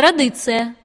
традиция.